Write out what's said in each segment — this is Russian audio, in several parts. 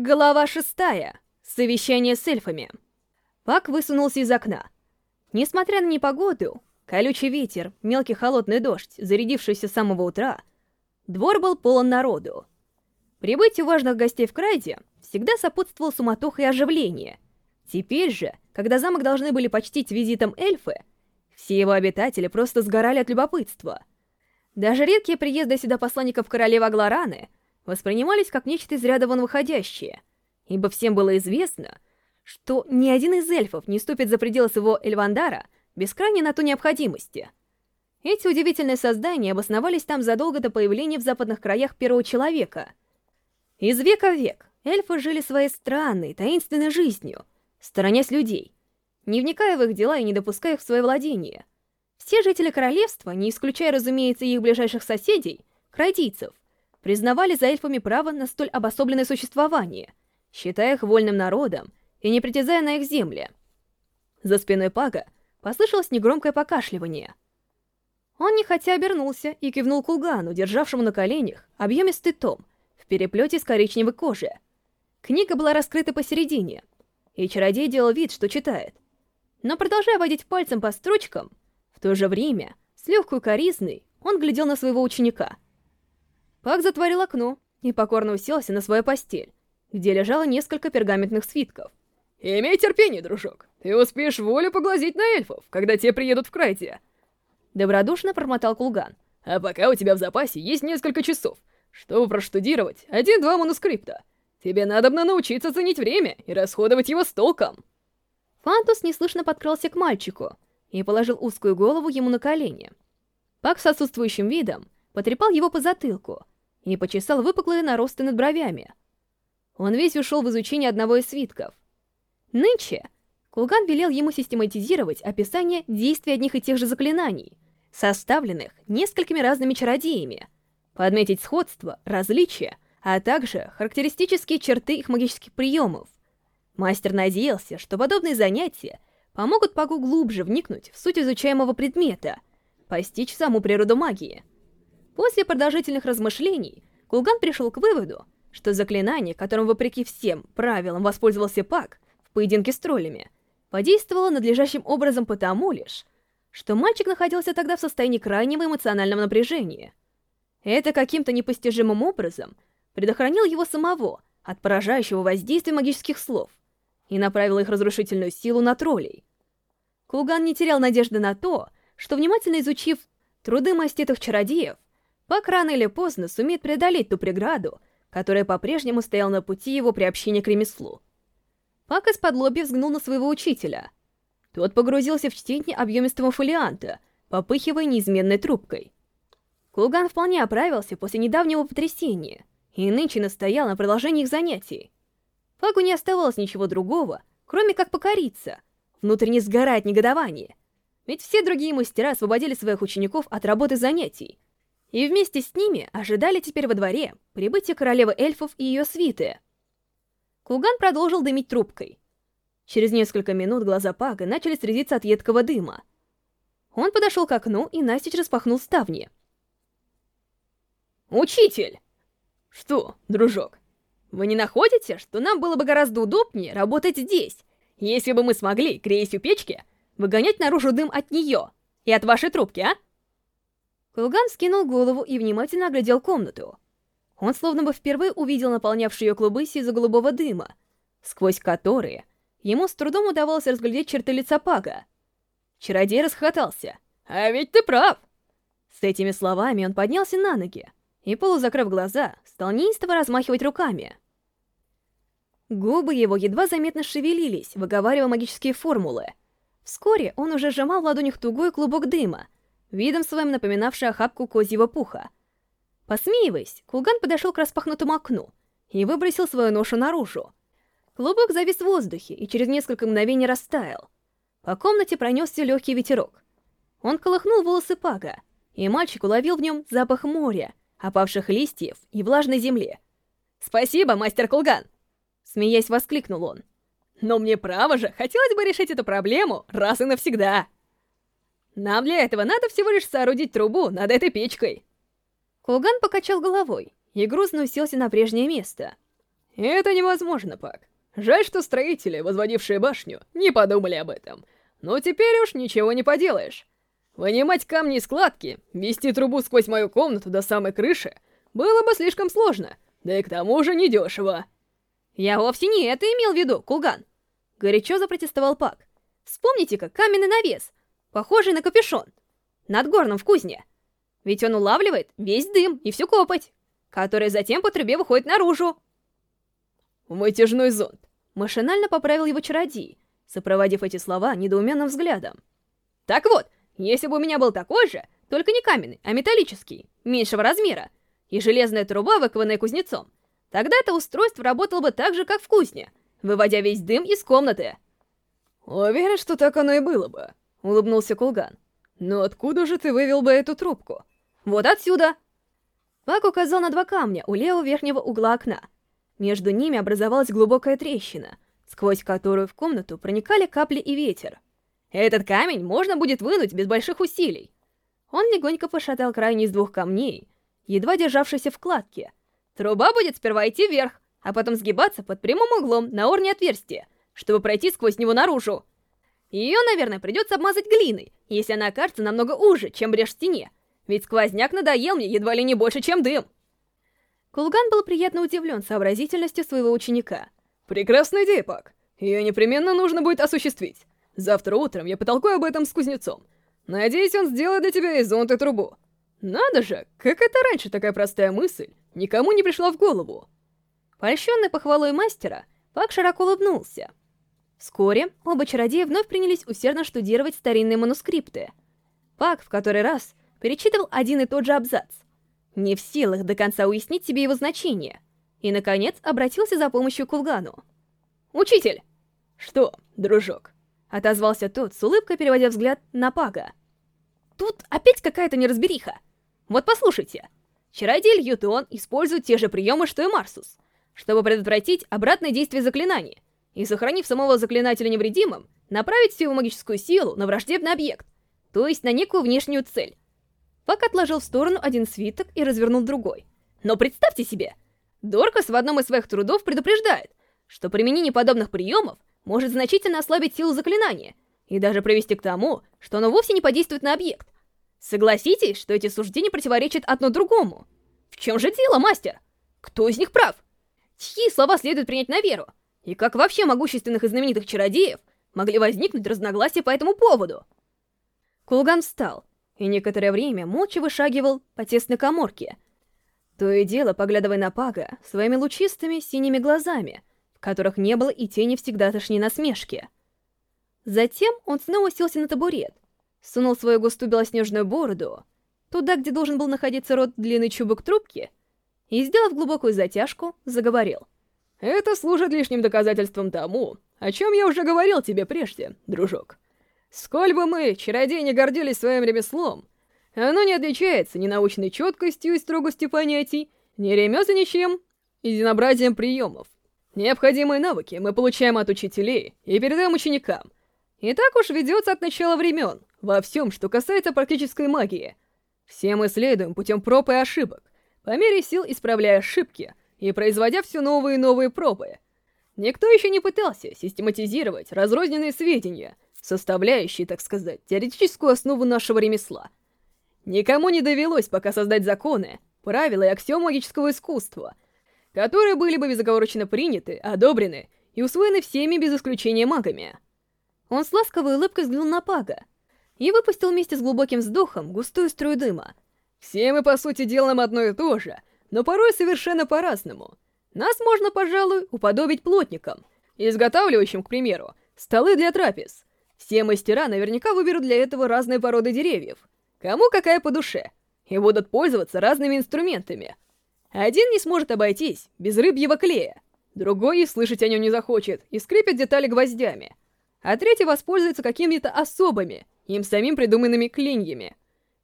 Глава шестая. Совещание с эльфами. Пак высунулся из окна. Несмотря на непогоду, колючий ветер, мелкий холодный дождь, зарядившийся с самого утра, двор был полон народу. Прибытию важных гостей в Крайде всегда сопутствовал суматоха и оживление. Теперь же, когда замок должны были почтить визитом эльфы, все его обитатели просто сгорали от любопытства. Даже редкие приезды сюда посланников королевы Аглараны — воспринимались как нечто из ряда вон выходящее, ибо всем было известно, что ни один из эльфов не ступит за пределы своего Эльвандара без крайней на то необходимости. Эти удивительные создания обосновались там задолго до появления в западных краях первого человека. Из века в век эльфы жили своей странной, таинственной жизнью, сторонясь людей, не вникая в их дела и не допуская их в свое владение. Все жители королевства, не исключая, разумеется, их ближайших соседей, крайдийцев, признавали за эльфами право на столь обособленное существование, считая их вольным народом и не притязая на их земли. За спиной Пага послышалось негромкое покашливание. Он нехотя обернулся и кивнул Кулгану, державшему на коленях объемистый том в переплете с коричневой кожи. Книга была раскрыта посередине, и чародей делал вид, что читает. Но продолжая водить пальцем по строчкам, в то же время, с легкой коризной, он глядел на своего ученика — Пак затворил окно и покорно уселся на свою постель, где лежало несколько пергаментных свитков. «Имей терпение, дружок. Ты успеешь волю поглазеть на эльфов, когда те приедут в Крайте». Добродушно промотал Кулган. «А пока у тебя в запасе есть несколько часов, чтобы проштудировать один-два манускрипта. Тебе надобно научиться ценить время и расходовать его с толком». Фантус неслышно подкрался к мальчику и положил узкую голову ему на колени. Пак с отсутствующим видом потрепал его по затылку и почесал выпуклые наросты над бровями. Он весь ушел в изучение одного из свитков. Нынче Кулган велел ему систематизировать описание действий одних и тех же заклинаний, составленных несколькими разными чародеями, подметить сходство, различия, а также характеристические черты их магических приемов. Мастер надеялся, что подобные занятия помогут Пагу глубже вникнуть в суть изучаемого предмета, постичь саму природу магии — После продолжительных размышлений Кулган пришел к выводу, что заклинание, которым вопреки всем правилам воспользовался Пак в поединке с троллями, подействовало надлежащим образом потому лишь, что мальчик находился тогда в состоянии крайнего эмоционального напряжения. Это каким-то непостижимым образом предохранил его самого от поражающего воздействия магических слов и направил их разрушительную силу на троллей. Кулган не терял надежды на то, что, внимательно изучив труды маститых чародеев, Пак рано или поздно сумеет преодолеть ту преграду, которая по-прежнему стояла на пути его приобщения к ремеслу. Пак из-под лоби взглянул на своего учителя. Тот погрузился в чтение объемистого фолианта, попыхивая неизменной трубкой. Кулган вполне оправился после недавнего потрясения и нынче настоял на продолжении их занятий. Пагу не оставалось ничего другого, кроме как покориться, внутренне сгорать негодование. Ведь все другие мастера освободили своих учеников от работы занятий, и вместе с ними ожидали теперь во дворе прибытие королевы эльфов и ее свиты. Кулган продолжил дымить трубкой. Через несколько минут глаза Пага начали срезиться от едкого дыма. Он подошел к окну и настежь распахнул ставни. «Учитель!» «Что, дружок, вы не находите, что нам было бы гораздо удобнее работать здесь, если бы мы смогли, греясь у печки, выгонять наружу дым от нее и от вашей трубки, а?» Кулган скинул голову и внимательно оглядел комнату. Он словно бы впервые увидел наполнявшие ее клубы сизо-голубого дыма, сквозь которые ему с трудом удавалось разглядеть черты лица Пага. Чародей расхотался. «А ведь ты прав!» С этими словами он поднялся на ноги и, полузакрыв глаза, стал неистово размахивать руками. Губы его едва заметно шевелились, выговаривая магические формулы. Вскоре он уже сжимал в ладонях тугой клубок дыма, видом своим напоминавший охапку козьего пуха. Посмеиваясь, Кулган подошел к распахнутому окну и выбросил свою ношу наружу. Клубок завис в воздухе и через несколько мгновений растаял. По комнате пронесся легкий ветерок. Он колыхнул волосы Пага, и мальчик уловил в нем запах моря, опавших листьев и влажной земли. «Спасибо, мастер Кулган!» Смеясь, воскликнул он. «Но мне право же, хотелось бы решить эту проблему раз и навсегда!» Нам для этого надо всего лишь соорудить трубу над этой печкой. Кулган покачал головой и грустно уселся на прежнее место. Это невозможно, Пак. Жаль, что строители, возводившие башню, не подумали об этом. Но теперь уж ничего не поделаешь. Вынимать камни из складки, вести трубу сквозь мою комнату до самой крыши было бы слишком сложно, да и к тому же недешево. Я вовсе не это имел в виду, Кулган. Горячо запротестовал Пак. Вспомните-ка каменный навес, похожий на капюшон, над горном в кузне. Ведь он улавливает весь дым и всю копоть, которая затем по трубе выходит наружу. Вытяжной зонт. Машинально поправил его чародей, сопроводив эти слова недоуменным взглядом. Так вот, если бы у меня был такой же, только не каменный, а металлический, меньшего размера, и железная труба, выкованная кузнецом, тогда это устройство работало бы так же, как в кузне, выводя весь дым из комнаты. «Уверен, что так оно и было бы», — улыбнулся Кулган. «Но откуда же ты вывел бы эту трубку?» «Вот отсюда!» Пак указал на два камня у левого верхнего угла окна. Между ними образовалась глубокая трещина, сквозь которую в комнату проникали капли и ветер. Этот камень можно будет вынуть без больших усилий. Он легонько пошатал крайний из двух камней, едва державшийся в кладке. Труба будет сперва идти вверх, а потом сгибаться под прямым углом на уровне отверстия, чтобы пройти сквозь него наружу. Ее, наверное, придется обмазать глиной, если она окажется намного уже, чем брешь в стене, ведь сквозняк надоел мне едва ли не больше, чем дым. Кулган был приятно удивлен сообразительностью своего ученика. «Прекрасная идея, Пак. Ее непременно нужно будет осуществить. Завтра утром я потолкую об этом с кузнецом. Надеюсь, он сделает для тебя и зонт, и трубу. Надо же, как это раньше такая простая мысль никому не пришла в голову. Польщенный похвалой мастера, Пак широко улыбнулся. Вскоре оба чародея вновь принялись усердно штудировать старинные манускрипты. Пак в который раз перечитывал один и тот же абзац, не в силах до конца уяснить себе его значение, и, наконец, обратился за помощью к Кулгану. «Учитель!» «Что, дружок?» Отозвался тот, с улыбкой переводя взгляд на Пага. Тут опять какая-то неразбериха. Вот послушайте. Чародей Ютон использует те же приемы, что и Марсус, чтобы предотвратить обратное действие заклинания, и, сохранив самого заклинателя невредимым, направить всю его магическую силу на враждебный объект, то есть на некую внешнюю цель. Пак отложил в сторону один свиток и развернул другой. Но представьте себе, Доркас в одном из своих трудов предупреждает, что применение подобных приемов может значительно ослабить силу заклинания и даже привести к тому, что оно вовсе не подействует на объект. Согласитесь, что эти суждения противоречат одно другому. В чем же дело, мастер? Кто из них прав? Чьи слова следует принять на веру? И как вообще могущественных и знаменитых чародеев могли возникнуть разногласия по этому поводу? Кулган встал и некоторое время молча вышагивал по тесной коморке, то и дело поглядывая на Пага своими лучистыми синими глазами, в которых не было и тени всегдашней насмешки. Затем он снова селся на табурет, сунул свою густую белоснежную бороду туда, где должен был находиться рот длинный чубок трубки, и, сделав глубокую затяжку, заговорил. «Это служит лишним доказательством тому, о чем я уже говорил тебе прежде, дружок. Сколь бы мы, чародеи, не гордились своим ремеслом, оно не отличается ни научной четкостью и строгостью понятий, ни ремесленничьим единообразием приемов. Необходимые навыки мы получаем от учителей и передаем ученикам. И так уж ведется от начала времен, во всем, что касается практической магии. Все мы следуем путем проб и ошибок, по мере сил исправляя ошибки и производя все новые и новые пробы. Никто еще не пытался систематизировать разрозненные сведения, составляющие, так сказать, теоретическую основу нашего ремесла. Никому не довелось пока создать законы, правила и аксиом магического искусства — которые были бы безоговорочно приняты, одобрены и усвоены всеми без исключения магами. Он с ласковой улыбкой взглянул на Пага и выпустил вместе с глубоким вздохом густую струю дыма. «Все мы, по сути, делаем одно и то же, но порой совершенно по-разному. Нас можно, пожалуй, уподобить плотникам, изготавливающим, к примеру, столы для трапез. Все мастера наверняка выберут для этого разные породы деревьев, кому какая по душе, и будут пользоваться разными инструментами — один не сможет обойтись без рыбьего клея, другой и слышать о нем не захочет и скрипит детали гвоздями, а третий воспользуется какими-то особыми, им самим придуманными клиньями.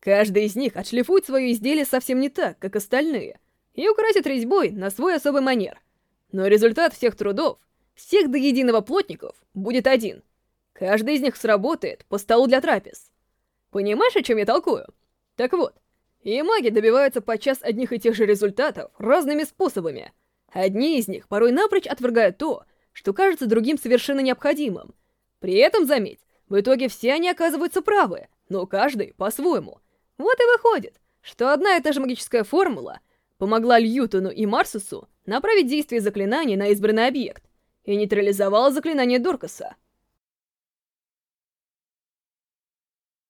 Каждый из них отшлифует свое изделие совсем не так, как остальные, и украсит резьбой на свой особый манер. Но результат всех трудов, всех до единого плотников, будет один. Каждый из них сработает по столу для трапез. Понимаешь, о чем я толкую? Так вот, и маги добиваются подчас одних и тех же результатов разными способами. Одни из них порой напрочь отвергают то, что кажется другим совершенно необходимым. При этом, заметь, в итоге все они оказываются правы, но каждый по-своему. Вот и выходит, что одна и та же магическая формула — помогла Льютону и Марсусу направить действие заклинания на избранный объект и нейтрализовала заклинание Доркаса.